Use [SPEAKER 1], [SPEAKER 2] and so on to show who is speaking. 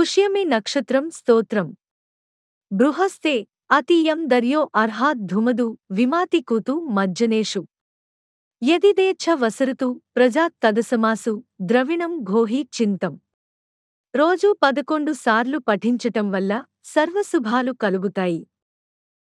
[SPEAKER 1] పుష్యమి నక్షత్రం స్తోత్రం. బృహస్తే అతీయం దర్యో అర్హాద్ ధుమదు విమాతి కూతు మజ్జనేషు. యదిదే ఛ వసరుతు ప్రజాత్ తదసమాసు ద్రవిణం ఘోహి చింతం. రోజూ పదకొండు సార్లు పఠించటం వల్ల సర్వశుభాలు కలుగుతాయి.